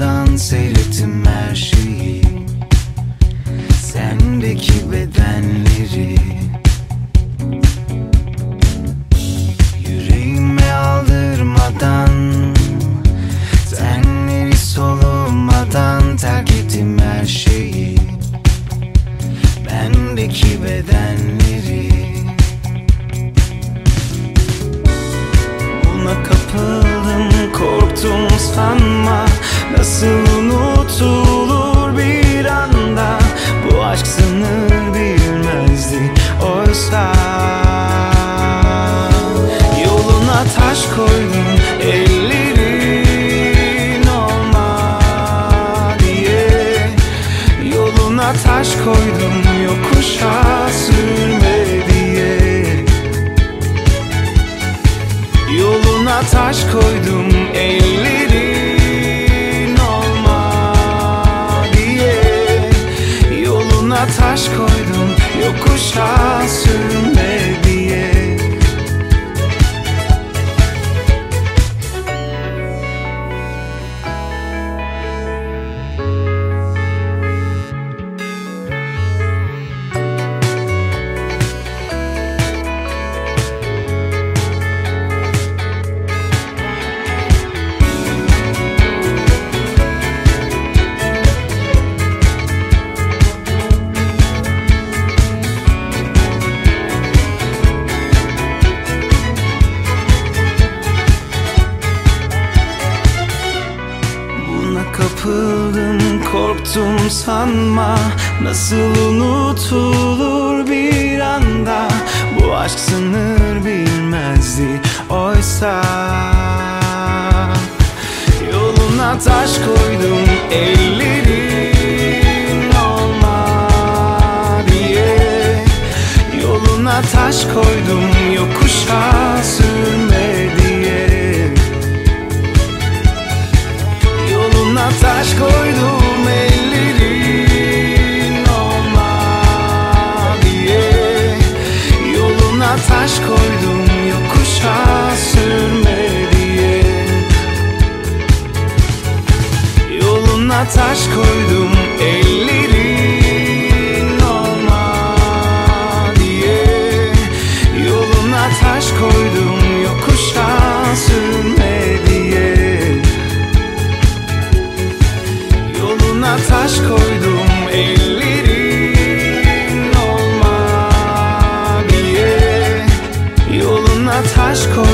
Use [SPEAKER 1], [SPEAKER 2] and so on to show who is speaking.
[SPEAKER 1] ben seyrettim her şeyi. Sendeki bedenleri. Yüreğime aldırmadan Tenleri solumadan Terk ettim her şeyi. Bendeki bedenleri. Buna kapıldım korktum sanma taş koydum kapıldım korktum sanma. Nasıl unutulur bir anda? Bu aşk sınır bilmezdi oysa. Yoluna taş koydum ellerin olma diye. Yoluna taş koydum yokuşa sürme diye Yoluna taş koydum ellerin olma diye Yoluna taş koydum yokuşa sürme diye. Yoluna taş koydum ellerin olma diye Yoluna taş koydum Başına taş koydum ellerin olma diye. Yoluna taş koydum